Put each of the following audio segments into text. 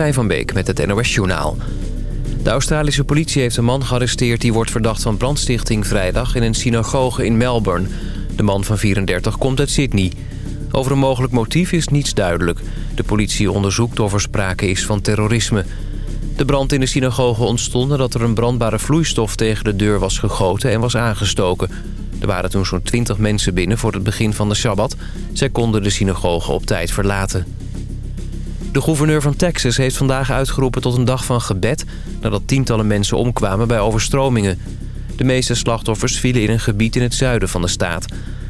Tijn van Beek met het NOS-journaal. De Australische politie heeft een man gearresteerd... die wordt verdacht van brandstichting vrijdag in een synagoge in Melbourne. De man van 34 komt uit Sydney. Over een mogelijk motief is niets duidelijk. De politie onderzoekt of er sprake is van terrorisme. De brand in de synagoge ontstond nadat er een brandbare vloeistof... tegen de deur was gegoten en was aangestoken. Er waren toen zo'n 20 mensen binnen voor het begin van de Shabbat. Zij konden de synagoge op tijd verlaten. De gouverneur van Texas heeft vandaag uitgeroepen tot een dag van gebed... nadat tientallen mensen omkwamen bij overstromingen. De meeste slachtoffers vielen in een gebied in het zuiden van de staat.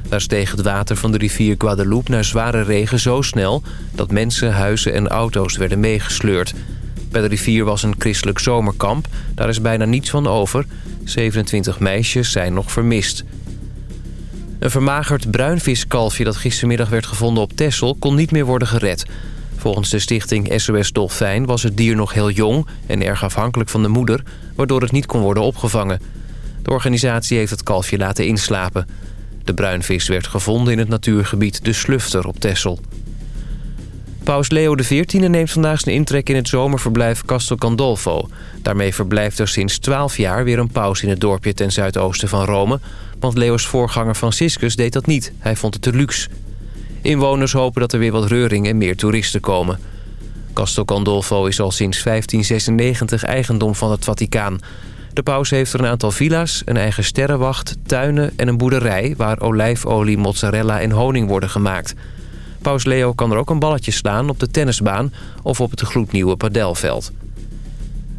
Daar steeg het water van de rivier Guadalupe naar zware regen zo snel... dat mensen, huizen en auto's werden meegesleurd. Bij de rivier was een christelijk zomerkamp. Daar is bijna niets van over. 27 meisjes zijn nog vermist. Een vermagerd bruinviskalfje dat gistermiddag werd gevonden op Texel... kon niet meer worden gered... Volgens de stichting SOS Dolfijn was het dier nog heel jong en erg afhankelijk van de moeder... waardoor het niet kon worden opgevangen. De organisatie heeft het kalfje laten inslapen. De bruinvis werd gevonden in het natuurgebied De Slufter op Texel. Paus Leo XIV neemt vandaag zijn intrek in het zomerverblijf Castel Gandolfo. Daarmee verblijft er sinds 12 jaar weer een paus in het dorpje ten zuidoosten van Rome... want Leo's voorganger Franciscus deed dat niet. Hij vond het te luxe. Inwoners hopen dat er weer wat reuring en meer toeristen komen. Castel Gandolfo is al sinds 1596 eigendom van het Vaticaan. De paus heeft er een aantal villa's, een eigen sterrenwacht, tuinen en een boerderij... waar olijfolie, mozzarella en honing worden gemaakt. Paus Leo kan er ook een balletje slaan op de tennisbaan of op het gloednieuwe padelveld.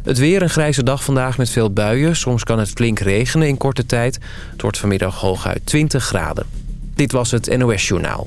Het weer een grijze dag vandaag met veel buien. Soms kan het flink regenen in korte tijd. Het wordt vanmiddag hooguit 20 graden. Dit was het NOS Journaal.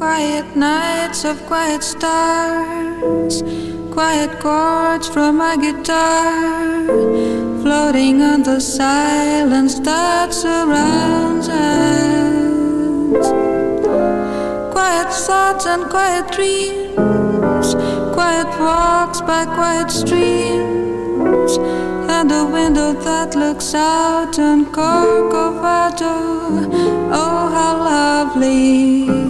Quiet nights of quiet stars, quiet chords from my guitar, floating on the silence that surrounds us. Quiet thoughts and quiet dreams, quiet walks by quiet streams, and a window that looks out on Corcovado. Oh, how lovely!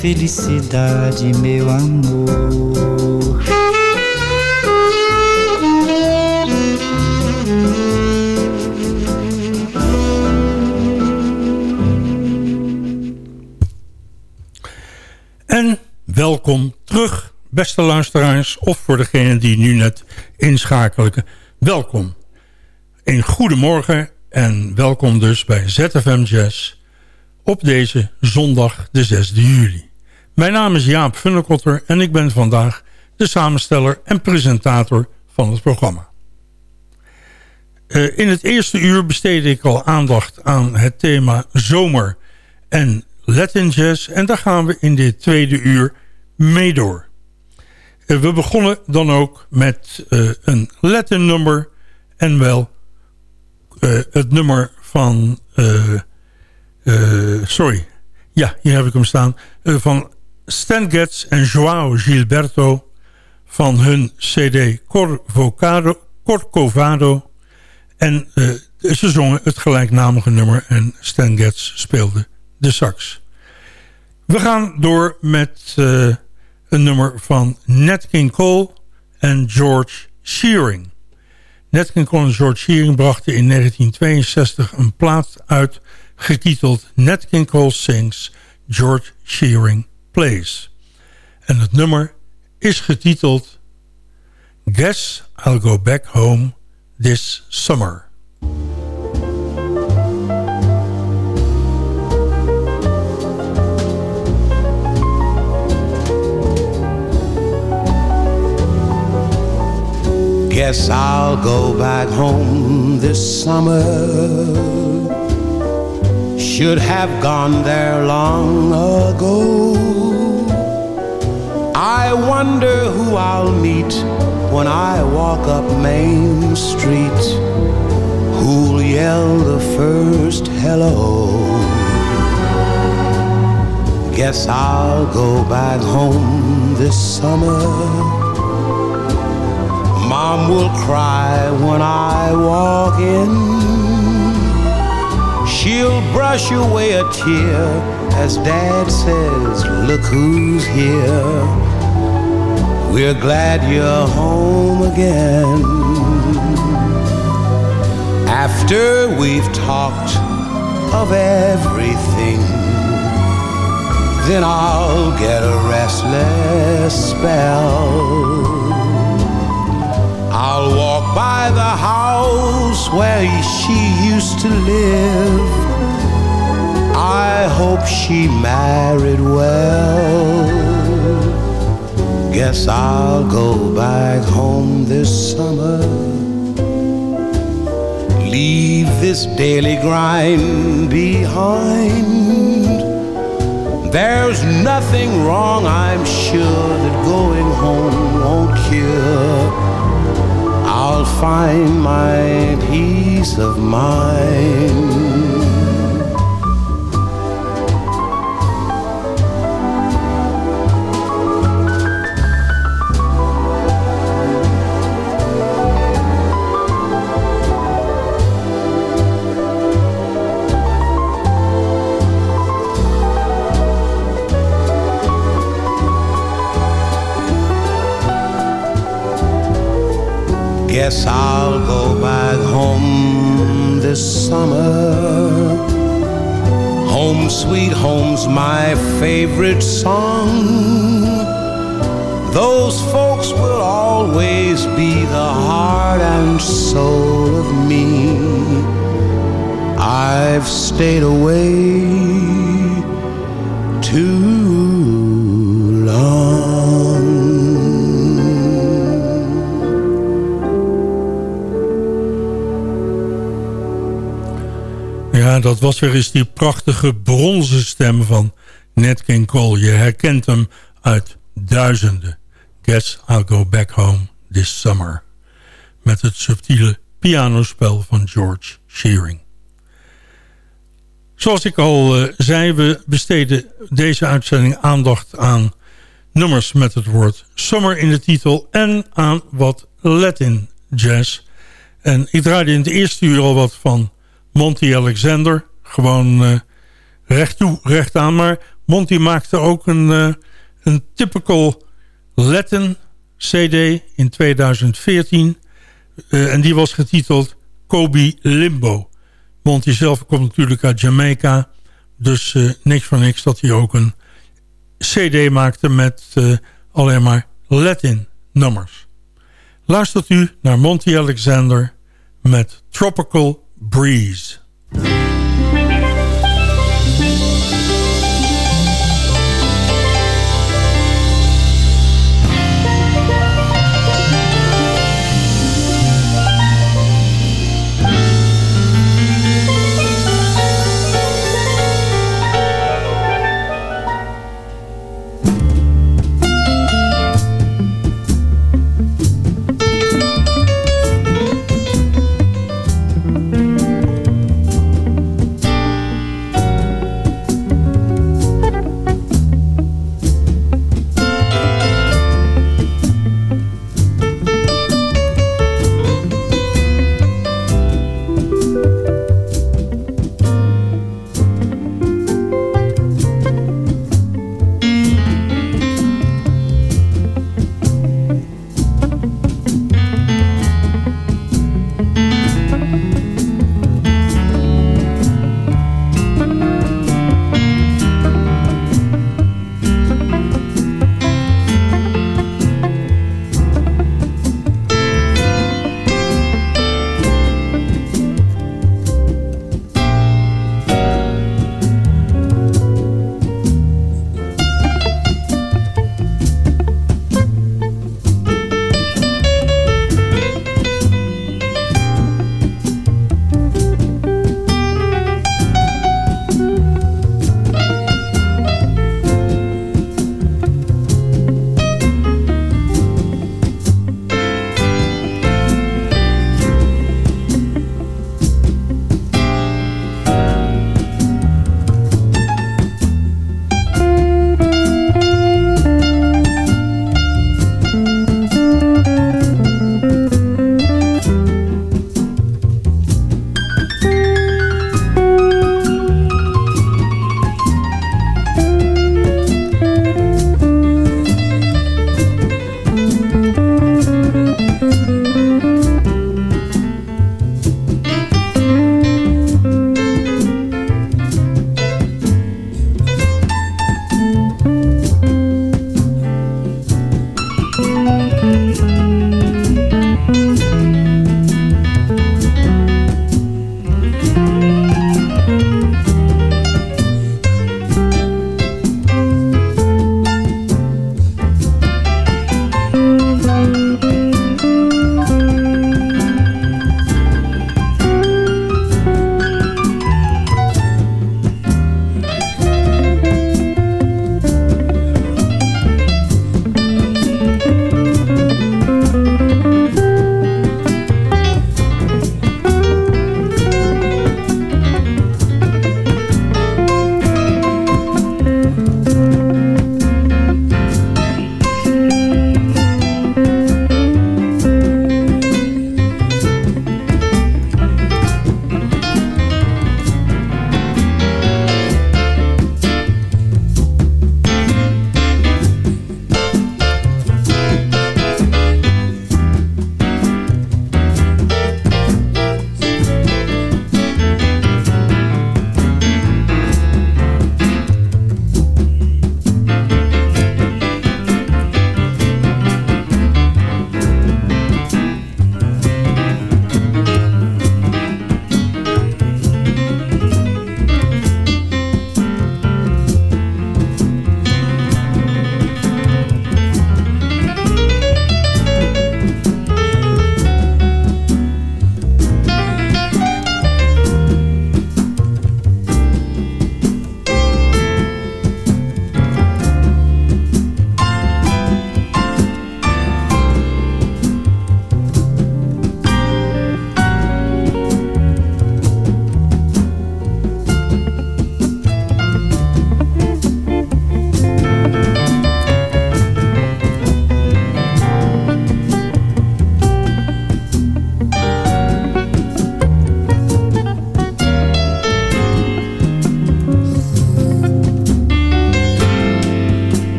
felicidade, meu amor. En welkom terug, beste luisteraars, of voor degenen die nu net inschakelen. Welkom. Een goedemorgen en welkom dus bij ZFM Jazz op deze zondag de 6e juli. Mijn naam is Jaap Funnekotter en ik ben vandaag de samensteller en presentator van het programma. Uh, in het eerste uur besteedde ik al aandacht aan het thema zomer en Latin jazz en daar gaan we in dit tweede uur mee door. Uh, we begonnen dan ook met uh, een Latin nummer en wel het nummer van sorry. Ja, hier heb ik hem staan. Van Stan Getz en Joao Gilberto van hun cd Corvocado, Corcovado. En uh, ze zongen het gelijknamige nummer en Stan Getz speelde de sax. We gaan door met een nummer van Nat King Cole en George Shearing. Nat King Cole en George Shearing brachten in 1962 een plaat uit getiteld Nat King Cole Sings, George Shearing Plays. En het nummer is getiteld Guess I'll Go Back Home This Summer. Guess I'll go back home this summer should have gone there long ago. I wonder who I'll meet when I walk up Main Street. Who'll yell the first hello? Guess I'll go back home this summer. Mom will cry when I walk in. She'll brush away a tear as Dad says, Look who's here. We're glad you're home again. After we've talked of everything, then I'll get a restless spell. I'll walk by the house where she used to live. I hope she married well. Guess I'll go back home this summer. Leave this daily grind behind. There's nothing wrong, I'm sure, that going home won't cure. I'll find my peace of mind. Guess I'll go back home this summer. Home sweet home's my favorite song. Those folks will always be the heart and soul of me. I've stayed away too dat was weer eens die prachtige bronzen stem van Nat King Cole. Je herkent hem uit duizenden. Guess I'll go back home this summer. Met het subtiele pianospel van George Shearing. Zoals ik al uh, zei, we besteden deze uitzending aandacht aan nummers met het woord summer in de titel en aan wat Latin jazz. En ik draaide in het eerste uur al wat van Monty Alexander. Gewoon uh, recht toe, recht aan. Maar Monty maakte ook een, uh, een typical Latin CD in 2014. Uh, en die was getiteld Kobe Limbo. Monty zelf komt natuurlijk uit Jamaica. Dus niks van niks dat hij ook een cd maakte met alleen maar Latin nummers. Luistert u naar Monty Alexander met Tropical Breeze.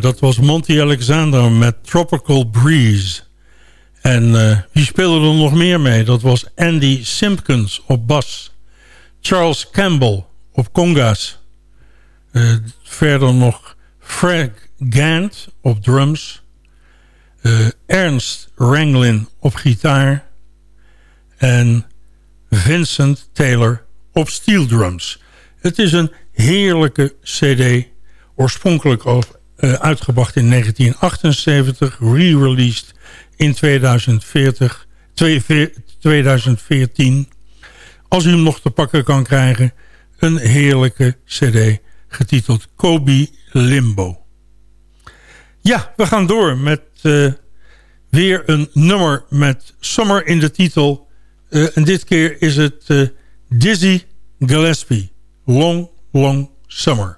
Dat was Monty Alexander met Tropical Breeze. En uh, wie speelde er nog meer mee? Dat was Andy Simpkins op bas. Charles Campbell op conga's. Uh, verder nog Frank Gant op drums. Uh, Ernst Ranglin op gitaar. En Vincent Taylor op steel drums. Het is een heerlijke cd. Oorspronkelijk uh, uitgebracht in 1978. Re-released in 2040, 2014. Als u hem nog te pakken kan krijgen. Een heerlijke cd getiteld Kobe Limbo. Ja, we gaan door met uh, weer een nummer met Summer in de titel. Uh, en dit keer is het Dizzy Gillespie. Long, Long Summer.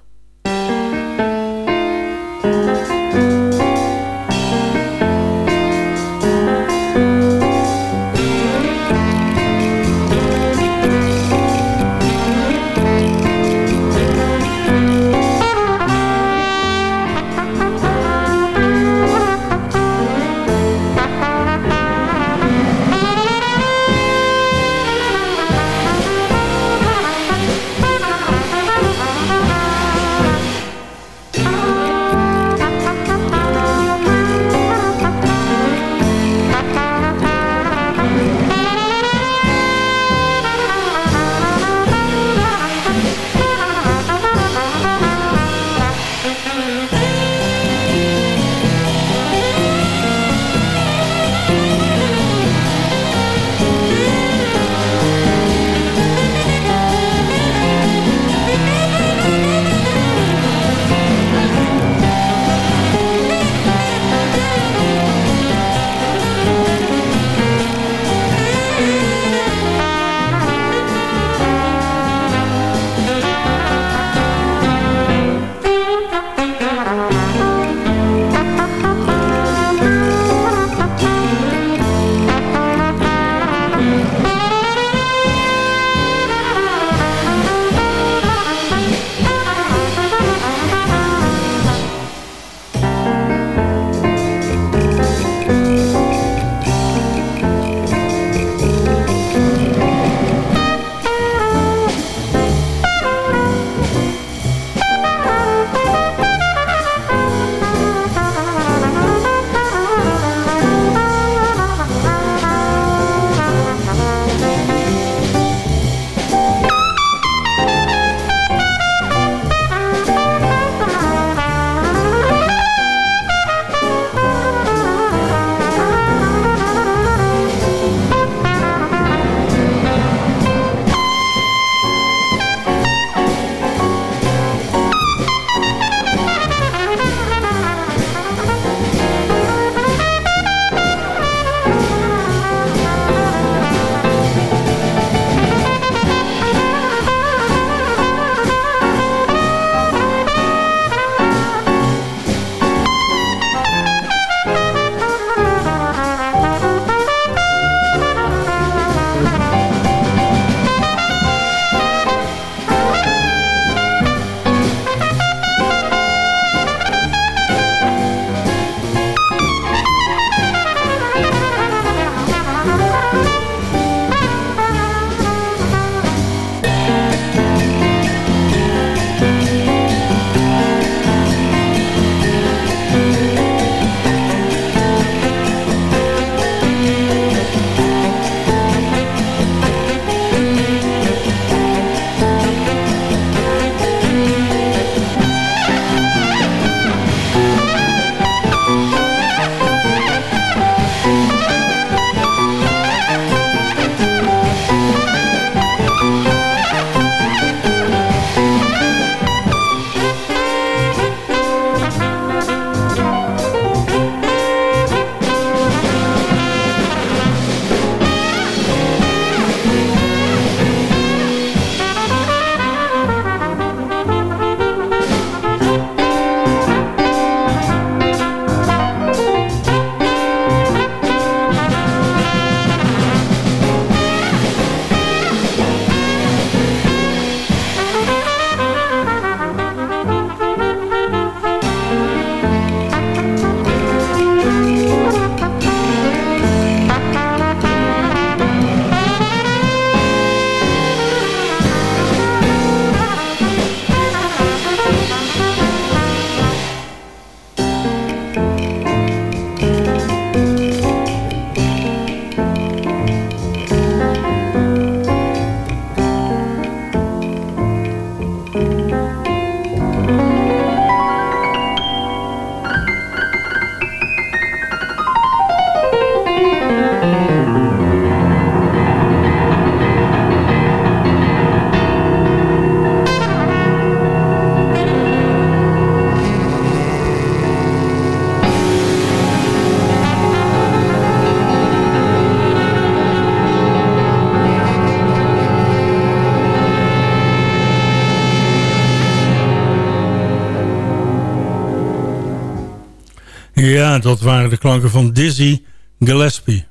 Ja, dat waren de klanken van Dizzy Gillespie.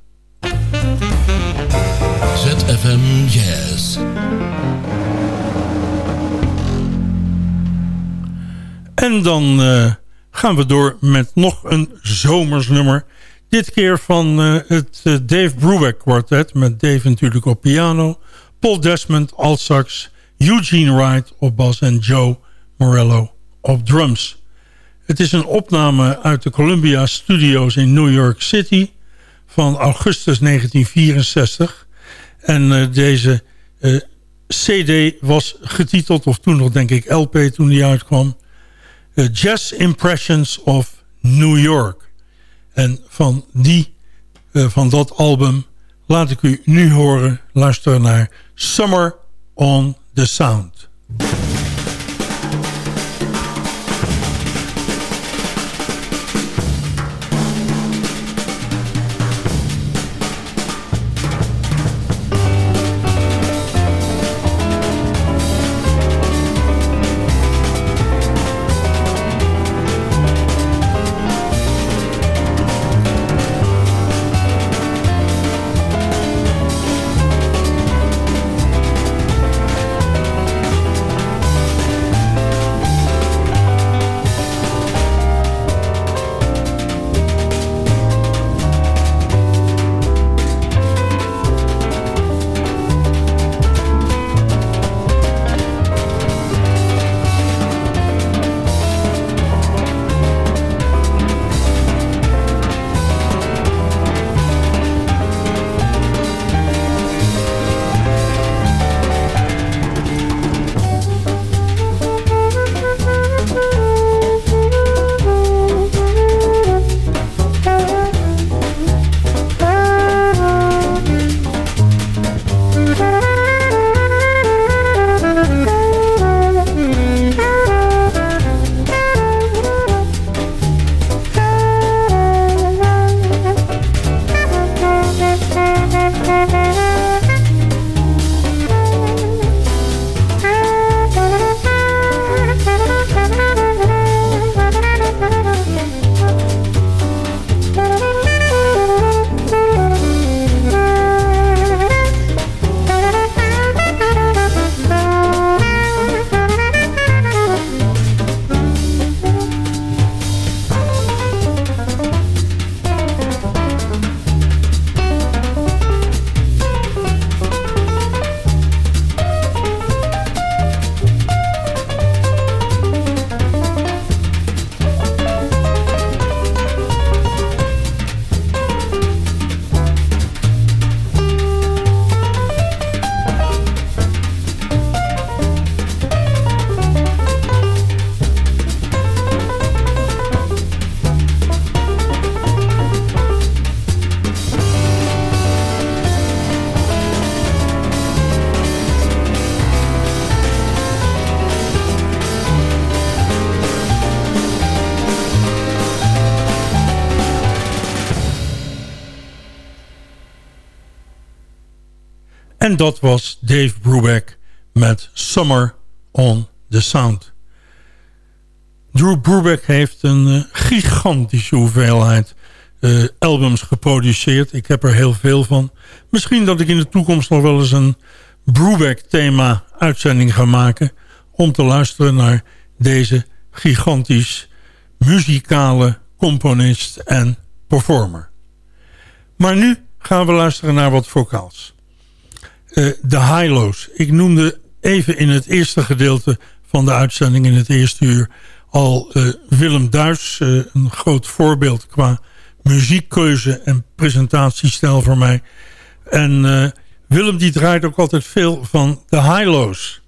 ZFM Jazz. En dan uh, gaan we door met nog een zomersnummer. Dit keer van uh, het uh, Dave Brubeck kwartet. Met Dave natuurlijk op piano. Paul Desmond alt sax. Eugene Wright op bas en Joe Morello op drums. Het is een opname uit de Columbia Studios in New York City van augustus 1964. En uh, deze uh, cd was getiteld, of toen nog denk ik LP toen die uitkwam... Uh, Jazz Impressions of New York. En van, die, van dat album laat ik u nu horen, luisteren naar Summer on the Sound. En dat was Dave Brubeck met Summer on the Sound. Drew Brubeck heeft een uh, gigantische hoeveelheid uh, albums geproduceerd. Ik heb er heel veel van. Misschien dat ik in de toekomst nog wel eens een Brubeck-thema uitzending ga maken... om te luisteren naar deze gigantisch muzikale componist en performer. Maar nu gaan we luisteren naar wat vocaals. Eh, de high-lows. Ik noemde even in het eerste gedeelte van de uitzending... in het eerste uur al uh, Willem Duis. Uh, een groot voorbeeld qua muziekkeuze en presentatiestijl voor mij. En Willem die draait ook altijd veel van de high-lows.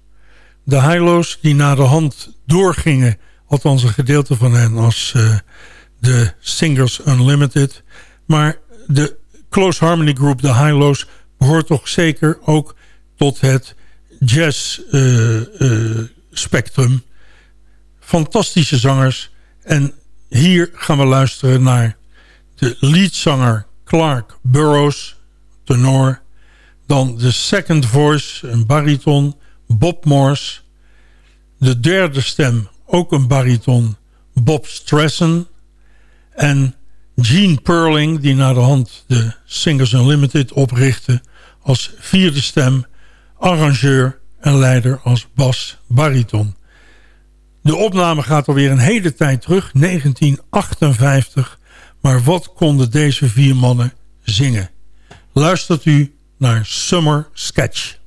De high-lows die naar de hand doorgingen... althans een gedeelte van hen als de Singers Unlimited... maar de Close Harmony Group, de high-lows hoort toch zeker ook tot het jazz uh, uh, spectrum. Fantastische zangers. En hier gaan we luisteren naar de leadzanger Clark Burroughs, tenor. Dan de second voice, een bariton, Bob Morse. De derde stem, ook een bariton, Bob Stressen. En Gene Perling, die naar de hand de Singers Unlimited oprichtte... als vierde stem, arrangeur en leider als bas-bariton. De opname gaat alweer een hele tijd terug, 1958. Maar wat konden deze vier mannen zingen? Luistert u naar Summer Sketch.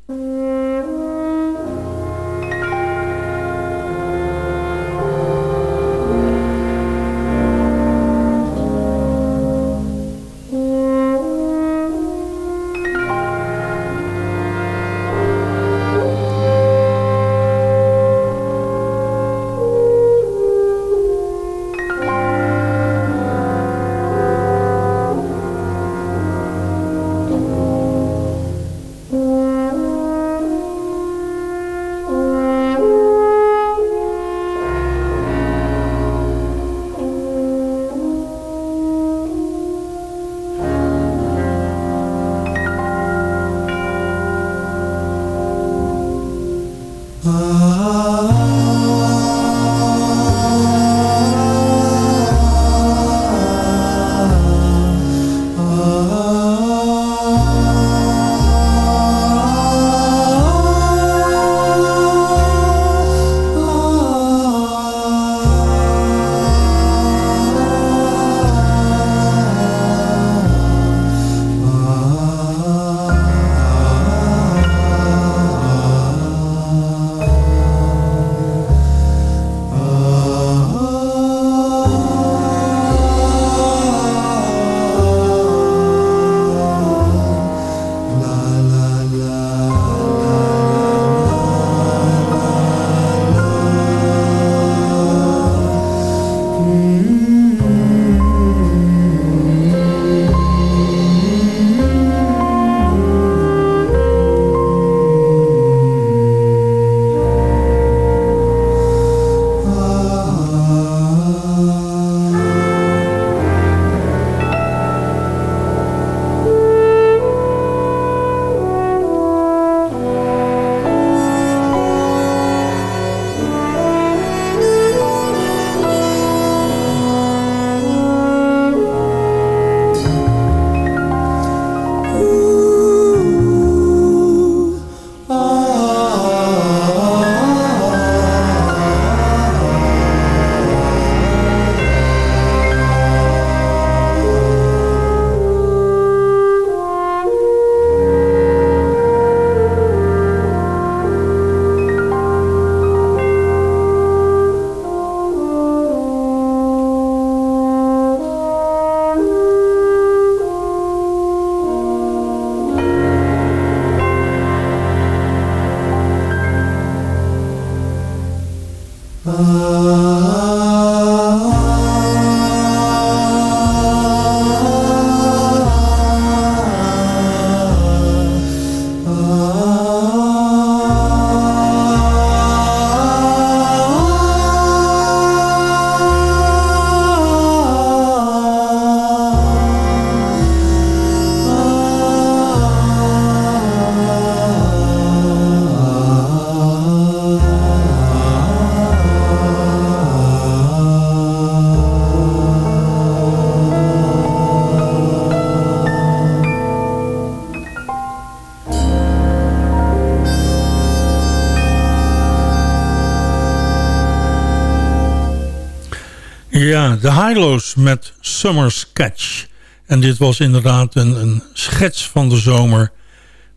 Met Summer Sketch. En dit was inderdaad een, een schets van de zomer...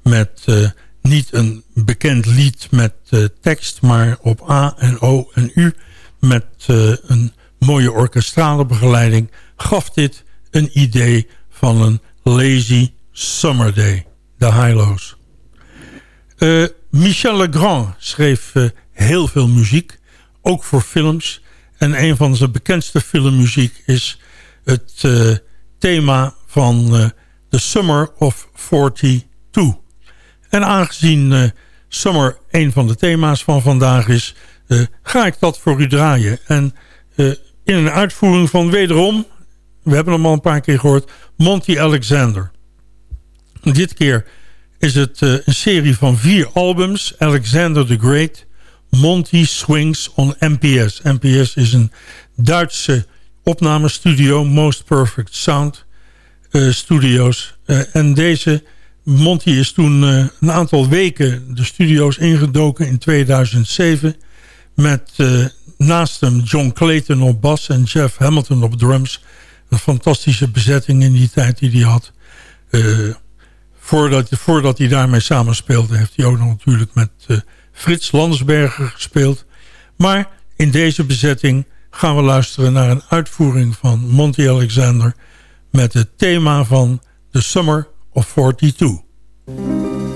met uh, niet een bekend lied met uh, tekst... maar op A en O en U... met uh, een mooie orkestrale begeleiding... gaf dit een idee van een lazy summer day. De Hilo's. Michel Legrand schreef heel veel muziek. Ook voor films... En een van zijn bekendste filmmuziek is het uh, thema van uh, The Summer of 42. En aangezien uh, Summer een van de thema's van vandaag is... ga ik dat voor u draaien. En in een uitvoering van wederom... we hebben hem al een paar keer gehoord... Monty Alexander. Dit keer is het een serie van vier albums. Alexander the Great... Monty Swings on MPS. MPS is een Duitse opnamestudio Most Perfect Sound Studios. en deze Monty is toen een aantal weken de studio's ingedoken in 2007... met naast hem John Clayton op bas en Jeff Hamilton op drums. Een fantastische bezetting in die tijd die hij had. voordat, voordat hij daarmee samenspeelde heeft hij ook nog natuurlijk met Frits Landsberger gespeeld. Maar in deze bezetting gaan we luisteren naar een uitvoering van Monty Alexander... met het thema van The Summer of 42.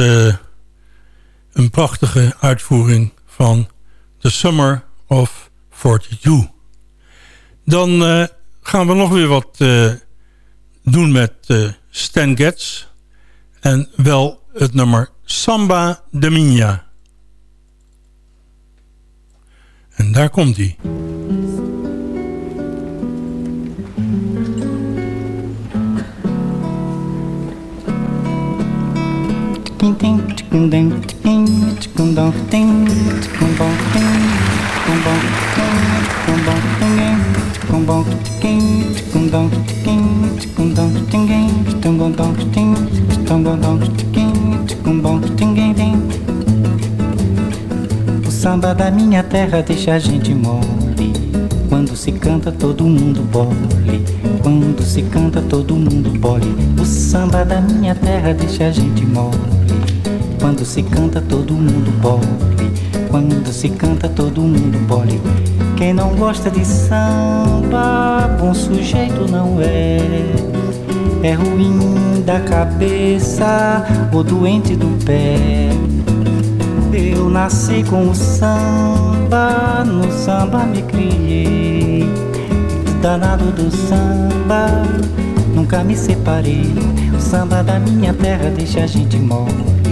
Uh, een prachtige uitvoering van The Summer of 42. Dan uh, gaan we nog weer wat doen met Stan Getz. En wel het nummer Samba de Minha. En daar komt hij. O samba da minha terra deixa a gente mole Quando se canta todo mundo bole Quando se canta todo mundo bole O samba da minha terra deixa a gente mole quando se canta todo mundo bole. Quando se canta todo mundo bole. Quem não gosta de samba, bom sujeito não é. É ruim da cabeça ou doente do pé. Eu nasci com o samba, no samba me criei. Danado do samba, nunca me separei. O samba da minha terra deixa a gente mole.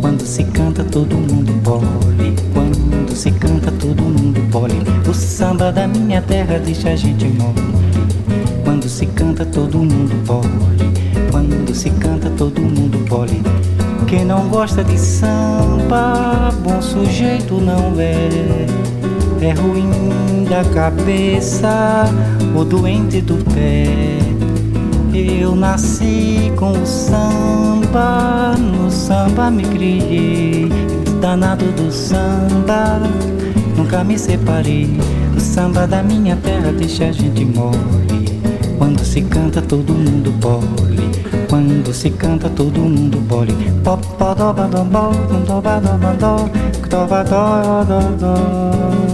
Quando se canta todo mundo bole Quando se canta todo mundo bole O samba da minha terra deixa a gente mole. Quando se canta todo mundo bole Quando se canta todo mundo bole Quem não gosta de samba Bom sujeito não é. É ruim da cabeça Ou doente do pé eu nasci com o samba, no samba me criei. Danado do samba, nunca me separei. O samba da minha terra deixa a gente mole. Quando se canta, todo mundo bole. Quando se canta, todo mundo bole. Pop, pop, do, do, do, do, do, do, do, do, do, do.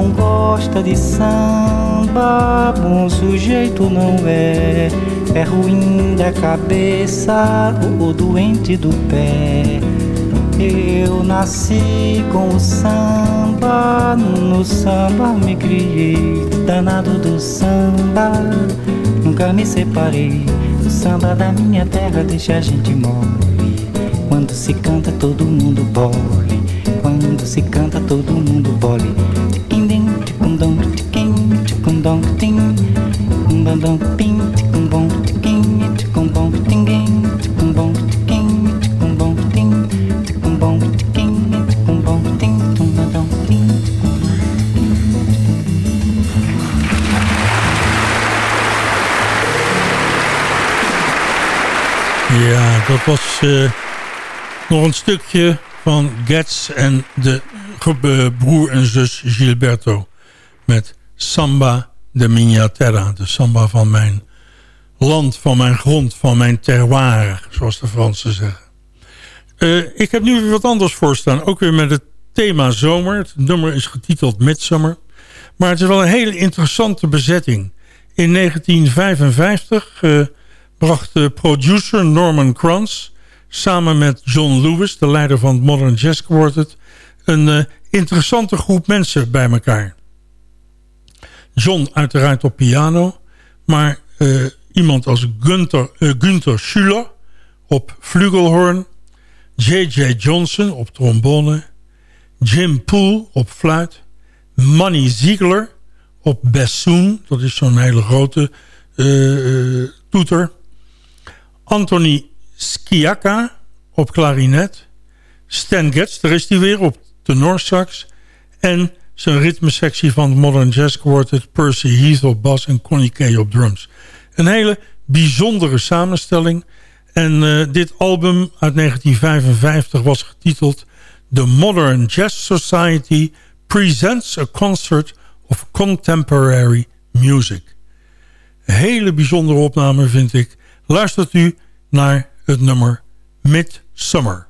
Não gosta de samba, bom sujeito não é. É ruim da cabeça ou doente do pé. Eu nasci com o samba, no samba me criei. Danado do samba, nunca me separei. O samba da minha terra deixa a gente mole. Quando se canta, todo mundo bole. Quando se canta, todo mundo bole dat was uh, nog een stukje van Gets en de broer en zus Gilberto met Samba de Minha Terra. De samba van mijn land, van mijn grond, van mijn terroir, zoals de Fransen zeggen. Uh, ik heb nu weer wat anders voorstaan. Ook weer met het thema zomer. Het nummer is getiteld Midsummer. Maar het is wel een hele interessante bezetting. In 1955 uh, bracht de producer Norman Kranz... samen met John Lewis, de leider van het Modern Jazz Quartet... een uh, interessante groep mensen bij elkaar. John uiteraard op piano. Maar uh, iemand als Gunther, uh, Schuller op flugelhorn. J.J. Johnson op trombone. Jim Poole op fluit. Manny Ziegler op bassoon. Dat is zo'n hele grote uh, toeter. Anthony Skiaka op klarinet. Stan Getz, daar is hij weer, op tenorsax. En zijn ritmesectie van Modern Jazz Quartet... Percy Heath op bas en Connie Kay op drums. Een hele bijzondere samenstelling. En uh, dit album uit 1955 was getiteld... The Modern Jazz Society Presents a Concert of Contemporary Music. Een hele bijzondere opname vind ik. Luistert u naar het nummer Midsummer.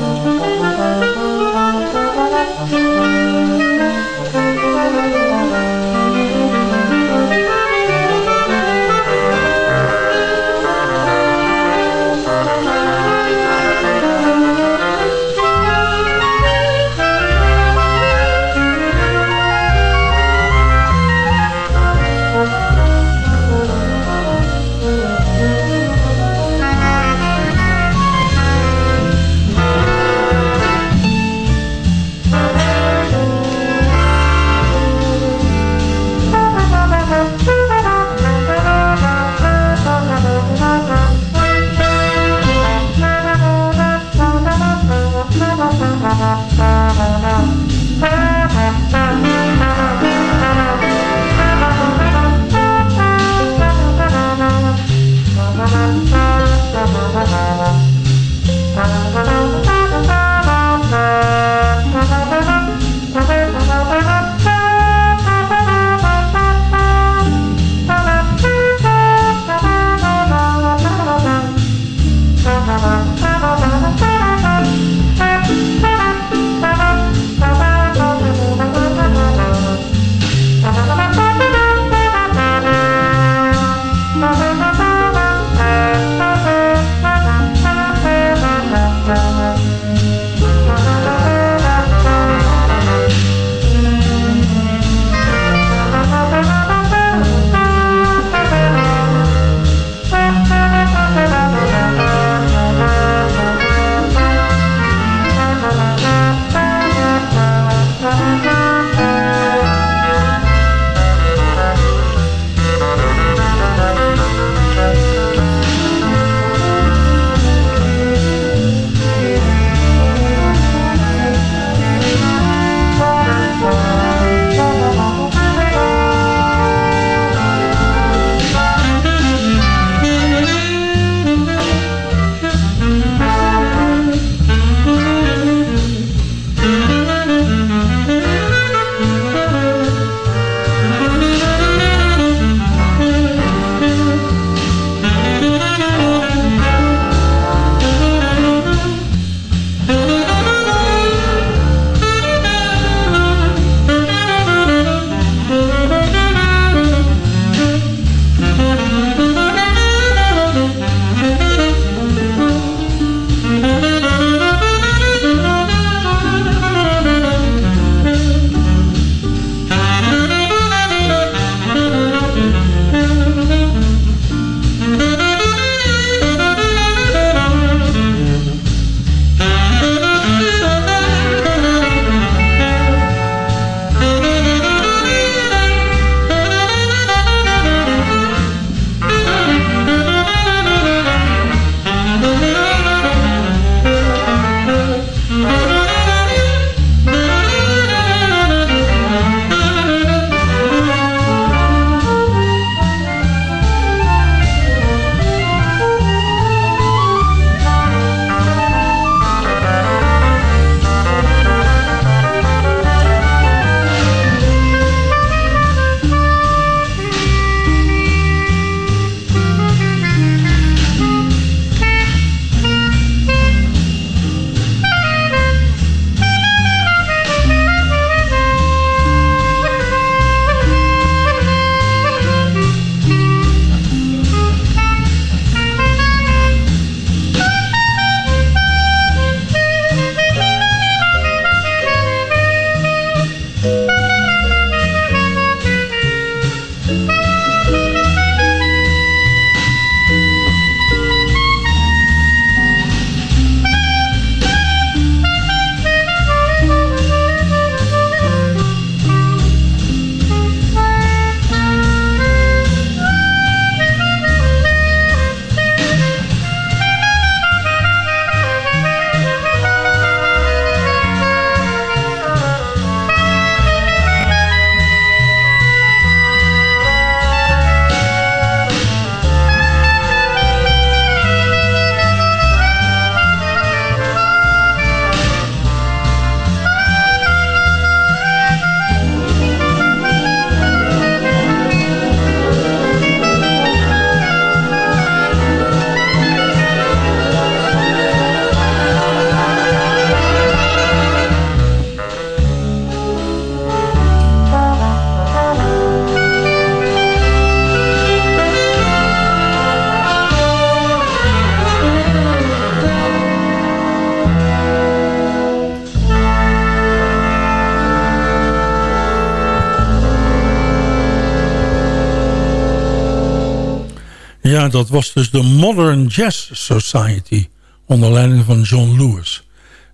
Ja, dat was dus de Modern Jazz Society. Onder leiding van John Lewis.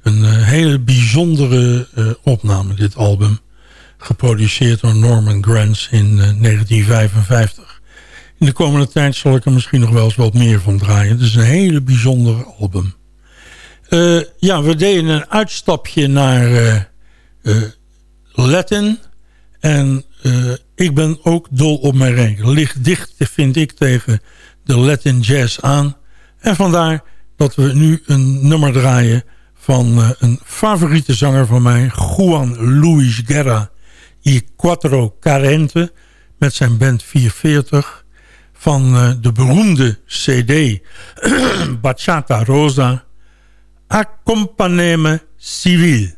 Een uh, hele bijzondere uh, opname, dit album. Geproduceerd door Norman Granz in uh, 1955. In de komende tijd zal ik er misschien nog wel eens wat meer van draaien. Het is een hele bijzondere album. ja, we deden een uitstapje naar Latin. En ik ben ook dol op mijn renken. Ligt dicht, vind ik, tegen de Latin jazz aan. En vandaar dat we nu een nummer draaien van uh, een favoriete zanger van mij, Juan Luis Guerra y Quattro Carente, met zijn band 440, van uh, de beroemde CD Bachata Rosa, Accompagneme Civil.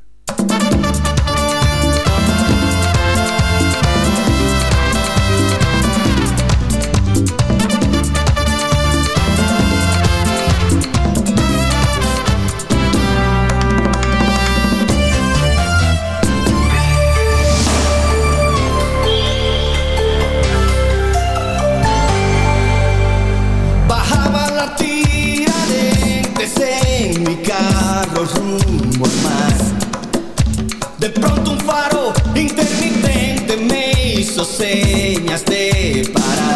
Intermitente me hizo señas de parar.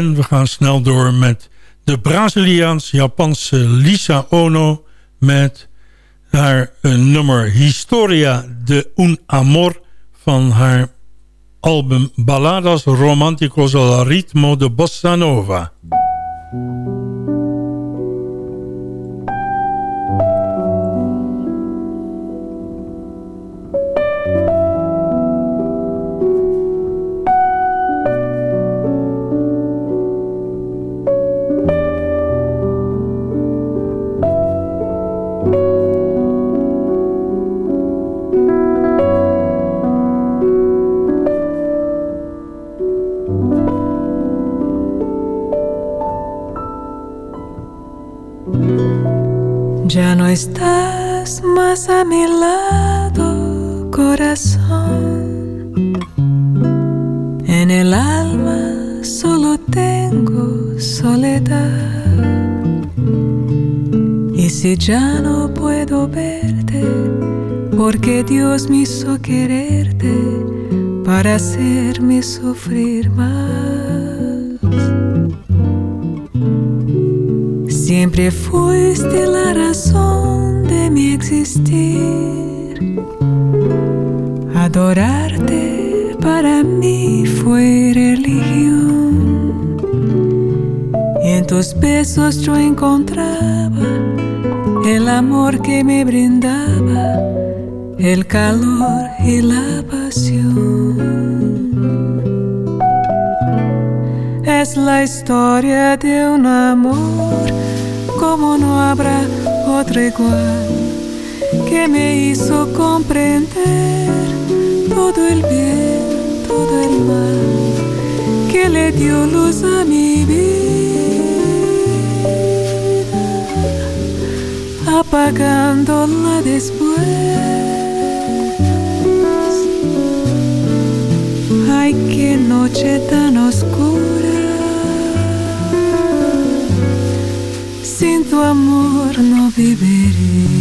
En we gaan snel door met de Braziliaans-Japanse Lisa Ono... met haar uh, nummer Historia de un Amor van haar album Balladas Románticos al ritmo de Bossa Nova. Ya no puedo verte, porque Dios me hizo quererte para hacerme sufrir más. Siempre fuiste la razón de mi existir. Adorarte para mí fue religión. Y en tus besos yo encontraba el amor que me brindaba, el calor y la pasión. Es la historia de un amor como no habrá otro igual que me hizo comprender todo el bien, todo el mal, que le dio luz a mi vida, apagándola después. Ay, qué noche tan oscura. sin tu amor no viviré.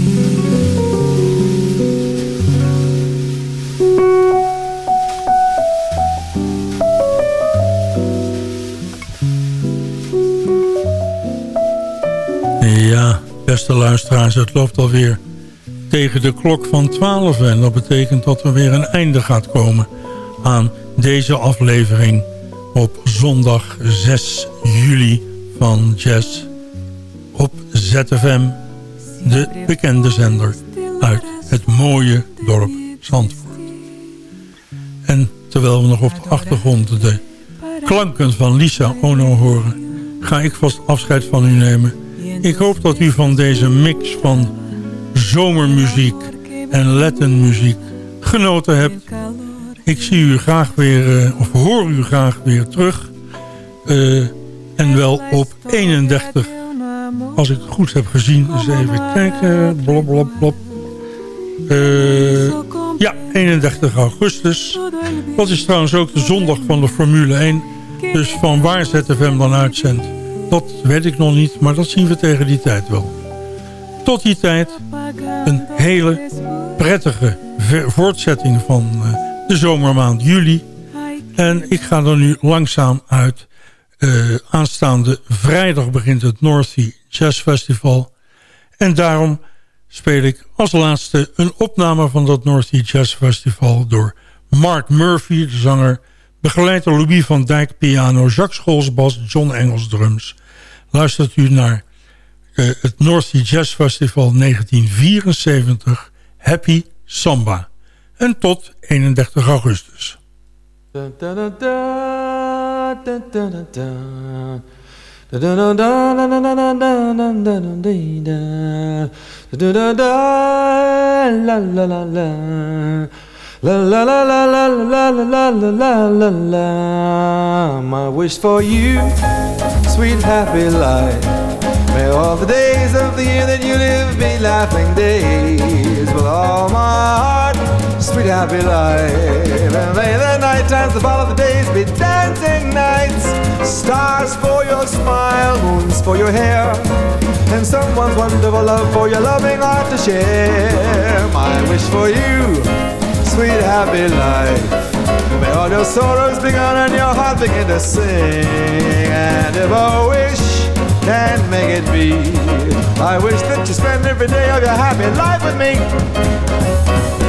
Beste luisteraars, het loopt alweer tegen de klok van 12 en dat betekent dat er weer een einde gaat komen aan deze aflevering op zondag 6 juli van Jazz op ZFM, de bekende zender uit het mooie dorp Zandvoort. En terwijl we nog op de achtergrond de klanken van Lisa Ono horen... ga ik vast afscheid van u nemen. Ik hoop dat u van deze mix van zomermuziek en Latinmuziek genoten hebt. Ik zie u graag weer, uh, of hoor u graag weer terug. Uh, en wel op 31 als ik het goed heb gezien, eens even kijken. Blop, blop, blop. Uh, ja, 31 augustus. Dat is trouwens ook de zondag van de Formule 1. Dus van waar ZFM dan uitzendt, dat weet ik nog niet. Maar dat zien we tegen die tijd wel. Tot die tijd een hele prettige voortzetting van uh, de zomermaand juli. En ik ga er nu langzaam uit. Uh, aanstaande vrijdag begint het North Sea Jazz Festival. En daarom speel ik als laatste een opname van dat North Sea Jazz Festival... door Mark Murphy, de zanger, begeleid door Louis van Dijk piano... Jacques Scholz bas, John Engels drums. Luistert u naar uh, het North Sea Jazz Festival 1974, Happy Samba. En tot 31 augustus. La la la la la la la la la la la My wish for you, sweet happy life May all the days of the year that you live be laughing days With all my heart, sweet happy life And may the night times that follow the days be dancing nights Stars for your smile, moons for your hair And someone's wonderful love for your loving heart to share My wish for you, sweet happy life May all your sorrows be gone and your heart begin to sing. And if a wish can make it be, I wish that you spend every day of your happy life with me.